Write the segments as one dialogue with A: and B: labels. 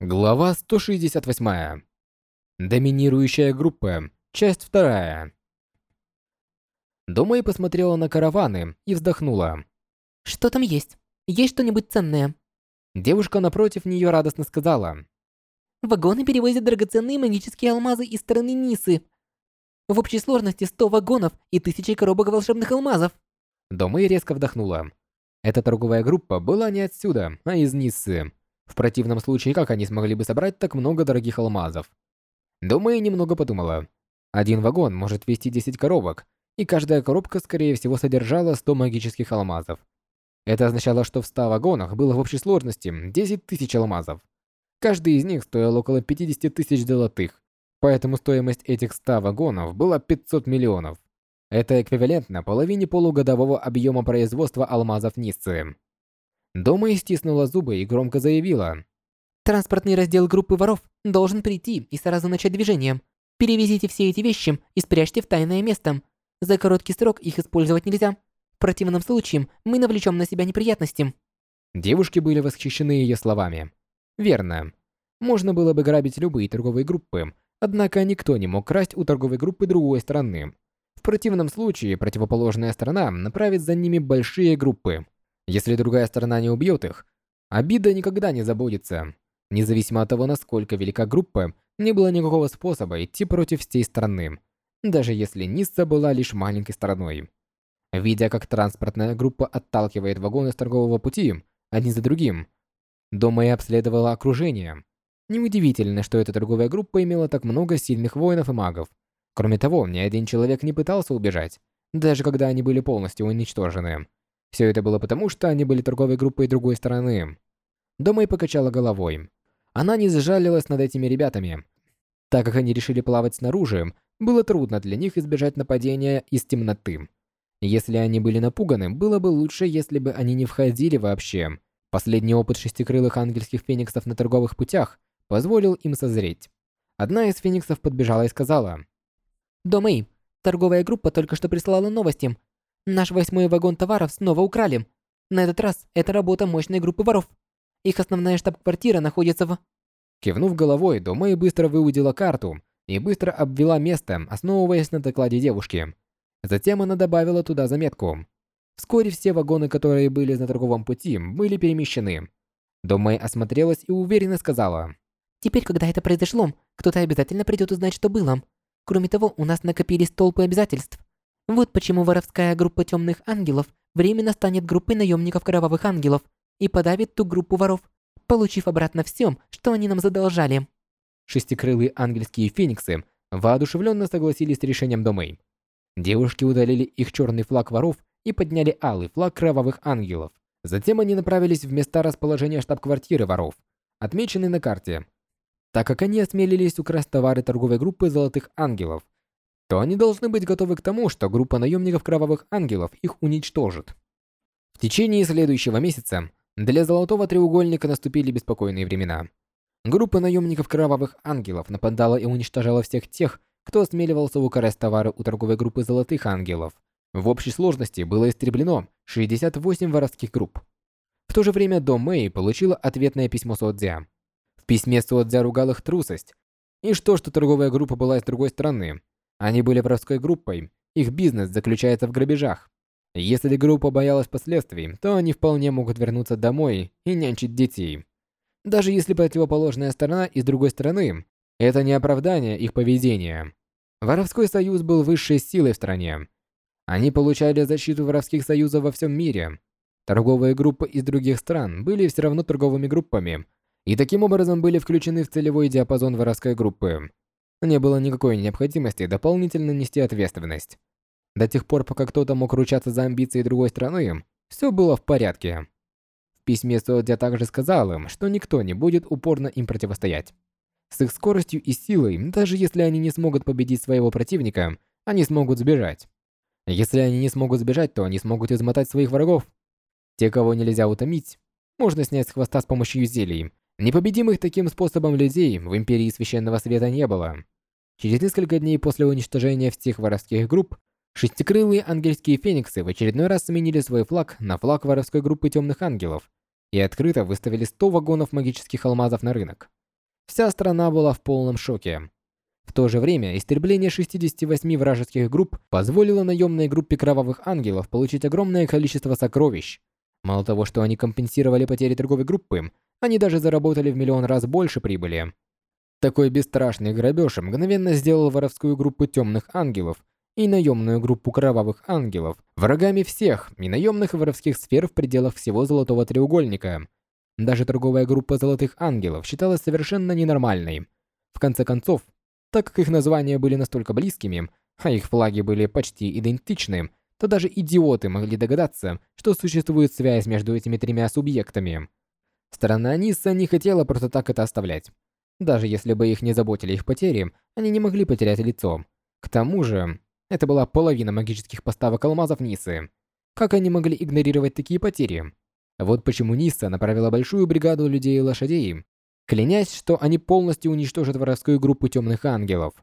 A: Глава 168. Доминирующая группа. Часть 2. Домэй посмотрела на караваны и вздохнула.
B: Что там есть? Есть что-нибудь ценное?
A: Девушка напротив нее радостно сказала.
B: Вагоны перевозят драгоценные магические алмазы из страны Нисы. В общей сложности 100 вагонов и тысячи коробок волшебных алмазов.
A: Домэй резко вдохнула. Эта торговая группа была не отсюда, а из Ниссы. В противном случае, как они смогли бы собрать так много дорогих алмазов? Думаю, немного подумала. Один вагон может вести 10 коробок, и каждая коробка, скорее всего, содержала 100 магических алмазов. Это означало, что в 100 вагонах было в общей сложности 10 тысяч алмазов. Каждый из них стоил около 50 тысяч золотых, поэтому стоимость этих 100 вагонов была 500 миллионов. Это эквивалентно половине полугодового объема производства алмазов Ниццы. Дома стиснула зубы и громко заявила.
B: Транспортный раздел группы воров должен прийти и сразу начать движение. Перевезите все эти вещи и спрячьте в тайное место. За короткий срок их использовать нельзя. В противном случае мы навлечем на себя неприятности.
A: Девушки были восхищены ее словами. Верно. Можно было бы грабить любые торговые группы, однако никто не мог красть у торговой группы другой стороны. В противном случае противоположная сторона направит за ними большие группы. Если другая сторона не убьет их, обида никогда не забудется. Независимо от того, насколько велика группа, не было никакого способа идти против всей страны, даже если Нисса была лишь маленькой стороной. Видя, как транспортная группа отталкивает вагоны с торгового пути, один за другим, Дома и обследовала окружение. Неудивительно, что эта торговая группа имела так много сильных воинов и магов. Кроме того, ни один человек не пытался убежать, даже когда они были полностью уничтожены. Все это было потому, что они были торговой группой другой стороны. Дома и покачала головой. Она не сжалилась над этими ребятами. Так как они решили плавать снаружи, было трудно для них избежать нападения из темноты. Если они были напуганы, было бы лучше, если бы они не входили вообще. Последний опыт шестикрылых ангельских фениксов на торговых путях позволил им созреть. Одна из фениксов подбежала и сказала.
B: «Домэй, торговая группа только что прислала новости. Наш восьмой вагон товаров снова украли. На этот раз это работа мощной группы воров. Их основная штаб-квартира находится в...
A: Кивнув головой, Домэй быстро выудила карту и быстро обвела место, основываясь на докладе девушки. Затем она добавила туда заметку. Вскоре все вагоны, которые были на торговом пути, были перемещены. Домэй осмотрелась и уверенно сказала.
B: «Теперь, когда это произошло, кто-то обязательно придет узнать, что было. Кроме того, у нас накопились толпы обязательств. Вот почему воровская группа темных ангелов временно станет группой наемников кровавых ангелов и подавит ту группу воров, получив обратно все, что они нам задолжали.
A: Шестикрылые ангельские фениксы воодушевленно согласились с решением Домэй. Девушки удалили их черный флаг воров и подняли алый флаг кровавых ангелов. Затем они направились в места расположения штаб-квартиры воров, отмеченные на карте. Так как они осмелились украсть товары торговой группы Золотых Ангелов, то они должны быть готовы к тому, что группа наемников Кровавых Ангелов их уничтожит. В течение следующего месяца для Золотого Треугольника наступили беспокойные времена. Группа наемников Кровавых Ангелов нападала и уничтожала всех тех, кто осмеливался украсть товары у торговой группы Золотых Ангелов. В общей сложности было истреблено 68 воровских групп. В то же время Дом Мэй получила ответное письмо Суодзя. В письме Суодзя ругал их трусость и что, что торговая группа была с другой стороны, они были воровской группой, их бизнес заключается в грабежах. Если группа боялась последствий, то они вполне могут вернуться домой и нянчить детей. Даже если противоположная сторона и с другой стороны, это не оправдание их поведения. Воровской союз был высшей силой в стране. Они получали защиту воровских союзов во всем мире. Торговые группы из других стран были все равно торговыми группами, и таким образом были включены в целевой диапазон воровской группы. Не было никакой необходимости дополнительно нести ответственность. До тех пор, пока кто-то мог ручаться за амбиции другой страны, все было в порядке. В письме Содзя также сказал им, что никто не будет упорно им противостоять. С их скоростью и силой, даже если они не смогут победить своего противника, они смогут сбежать. Если они не смогут сбежать, то они смогут измотать своих врагов. Те, кого нельзя утомить, можно снять с хвоста с помощью зелий. Непобедимых таким способом людей в Империи Священного Света не было. Через несколько дней после уничтожения всех воровских групп, шестикрылые ангельские фениксы в очередной раз сменили свой флаг на флаг воровской группы темных ангелов и открыто выставили 100 вагонов магических алмазов на рынок. Вся страна была в полном шоке. В то же время истребление 68 вражеских групп позволило наемной группе Кровавых Ангелов получить огромное количество сокровищ. Мало того, что они компенсировали потери торговой группы, они даже заработали в миллион раз больше прибыли. Такой бесстрашный грабеж мгновенно сделал воровскую группу Темных Ангелов и наемную группу Кровавых Ангелов врагами всех и наемных и воровских сфер в пределах всего Золотого Треугольника. Даже торговая группа Золотых Ангелов считалась совершенно ненормальной. В конце концов, так как их названия были настолько близкими, а их флаги были почти идентичны, то даже идиоты могли догадаться, что существует связь между этими тремя субъектами. Сторона Нисса не хотела просто так это оставлять. Даже если бы их не заботили их потери, они не могли потерять лицо. К тому же, это была половина магических поставок алмазов Нисы. Как они могли игнорировать такие потери? Вот почему Ниса направила большую бригаду людей и лошадей, клянясь, что они полностью уничтожат воровскую группу темных ангелов.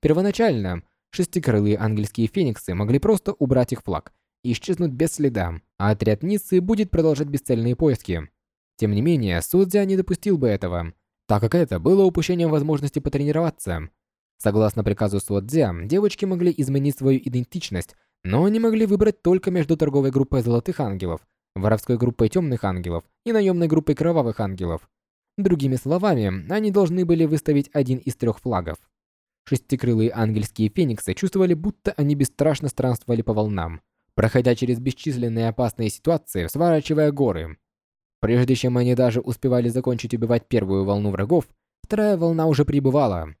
A: Первоначально, шестикрылые ангельские фениксы могли просто убрать их флаг и исчезнуть без следа, а отряд Нисы будет продолжать бесцельные поиски. Тем не менее, Судзя не допустил бы этого, так как это было упущением возможности потренироваться. Согласно приказу Суодзя, девочки могли изменить свою идентичность, но они могли выбрать только между торговой группой Золотых Ангелов, воровской группой Темных Ангелов и наемной группой Кровавых Ангелов. Другими словами, они должны были выставить один из трех флагов. Шестикрылые ангельские фениксы чувствовали, будто они бесстрашно странствовали по волнам, проходя через бесчисленные опасные ситуации, сворачивая горы. Прежде чем они даже успевали закончить убивать первую волну врагов, вторая волна уже прибывала.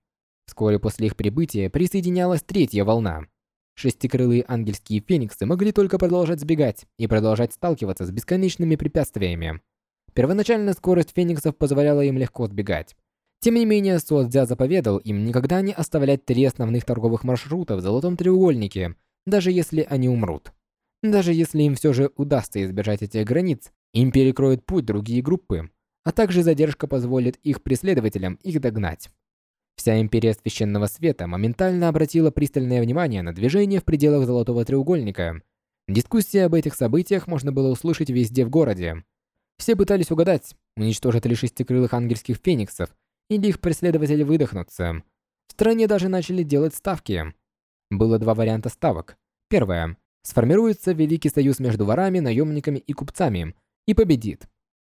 A: Вскоре после их прибытия присоединялась третья волна. Шестикрылые ангельские фениксы могли только продолжать сбегать и продолжать сталкиваться с бесконечными препятствиями. Первоначально скорость фениксов позволяла им легко сбегать. Тем не менее, Суодзя заповедал им никогда не оставлять три основных торговых маршрута в Золотом Треугольнике, даже если они умрут. Даже если им все же удастся избежать этих границ, им перекроют путь другие группы, а также задержка позволит их преследователям их догнать. Вся Империя Священного Света моментально обратила пристальное внимание на движение в пределах Золотого Треугольника. Дискуссии об этих событиях можно было услышать везде в городе. Все пытались угадать, уничтожат ли шестикрылых ангельских фениксов, или их преследователи выдохнутся. В стране даже начали делать ставки. Было два варианта ставок. Первое. Сформируется Великий Союз между ворами, наемниками и купцами, и победит.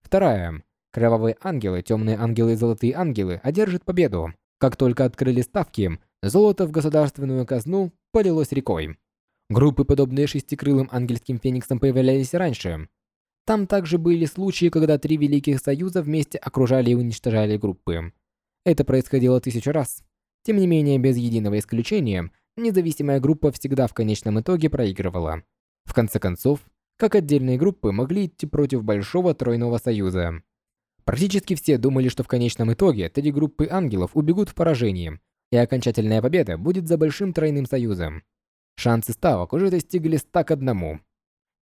A: Вторая. Кровавые ангелы, темные ангелы и золотые ангелы одержат победу. Как только открыли ставки, золото в государственную казну полилось рекой. Группы, подобные шестикрылым ангельским фениксам, появлялись раньше. Там также были случаи, когда три Великих Союза вместе окружали и уничтожали группы. Это происходило тысячу раз. Тем не менее, без единого исключения, независимая группа всегда в конечном итоге проигрывала. В конце концов, как отдельные группы могли идти против Большого Тройного Союза. Практически все думали, что в конечном итоге три группы ангелов убегут в поражении, и окончательная победа будет за Большим Тройным Союзом. Шансы ставок уже достигли 100 к 1.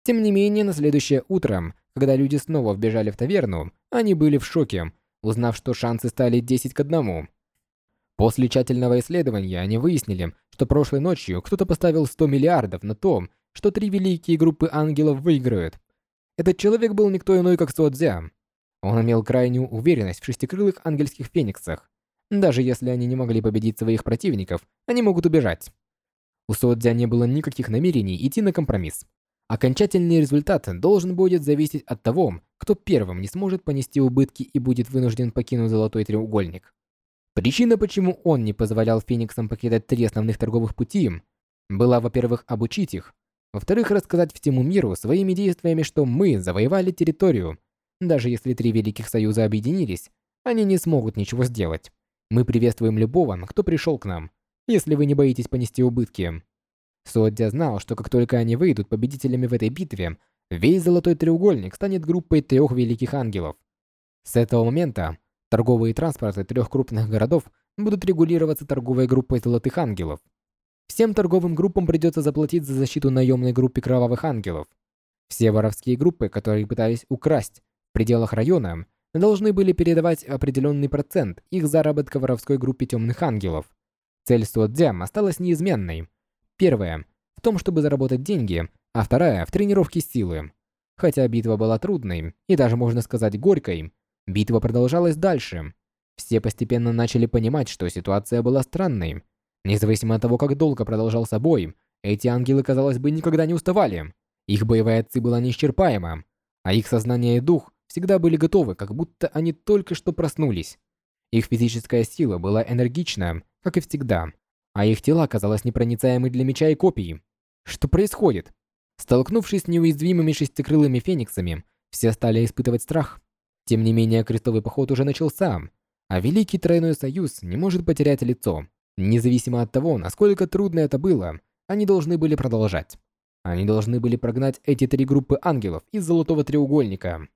A: Тем не менее, на следующее утро, когда люди снова вбежали в таверну, они были в шоке, узнав, что шансы стали 10 к 1. После тщательного исследования они выяснили, что прошлой ночью кто-то поставил 100 миллиардов на то, что три великие группы ангелов выиграют. Этот человек был никто иной, как Суодзя. Он имел крайнюю уверенность в шестикрылых ангельских фениксах. Даже если они не могли победить своих противников, они могут убежать. У Суодзя не было никаких намерений идти на компромисс. Окончательный результат должен будет зависеть от того, кто первым не сможет понести убытки и будет вынужден покинуть Золотой Треугольник. Причина, почему он не позволял Фениксам покидать три основных торговых пути, была, во-первых, обучить их, во-вторых, рассказать всему миру своими действиями, что мы завоевали территорию. Даже если три Великих Союза объединились, они не смогут ничего сделать. Мы приветствуем любого, кто пришел к нам, если вы не боитесь понести убытки. Суодзя знал, что как только они выйдут победителями в этой битве, весь Золотой Треугольник станет группой трех Великих Ангелов. С этого момента торговые транспорты трех крупных городов будут регулироваться торговой группой Золотых Ангелов. Всем торговым группам придется заплатить за защиту наемной группе Кровавых Ангелов. Все воровские группы, которые пытались украсть в пределах района, должны были передавать определенный процент их заработка воровской группе Темных Ангелов. Цель Суодзям осталась неизменной. Первая – в том, чтобы заработать деньги, а вторая – в тренировке силы. Хотя битва была трудной и даже, можно сказать, горькой, битва продолжалась дальше. Все постепенно начали понимать, что ситуация была странной. Независимо от того, как долго продолжался бой, эти ангелы, казалось бы, никогда не уставали. Их боевая ци была неисчерпаема, а их сознание и дух всегда были готовы, как будто они только что проснулись. Их физическая сила была энергична, как и всегда, а их тела казалось непроницаемы для меча и копий. Что происходит? Столкнувшись с неуязвимыми шестикрылыми фениксами, все стали испытывать страх. Тем не менее, крестовый поход уже начался, а Великий Тройной Союз не может потерять лицо. Независимо от того, насколько трудно это было, они должны были продолжать. Они должны были прогнать эти три группы ангелов из Золотого Треугольника.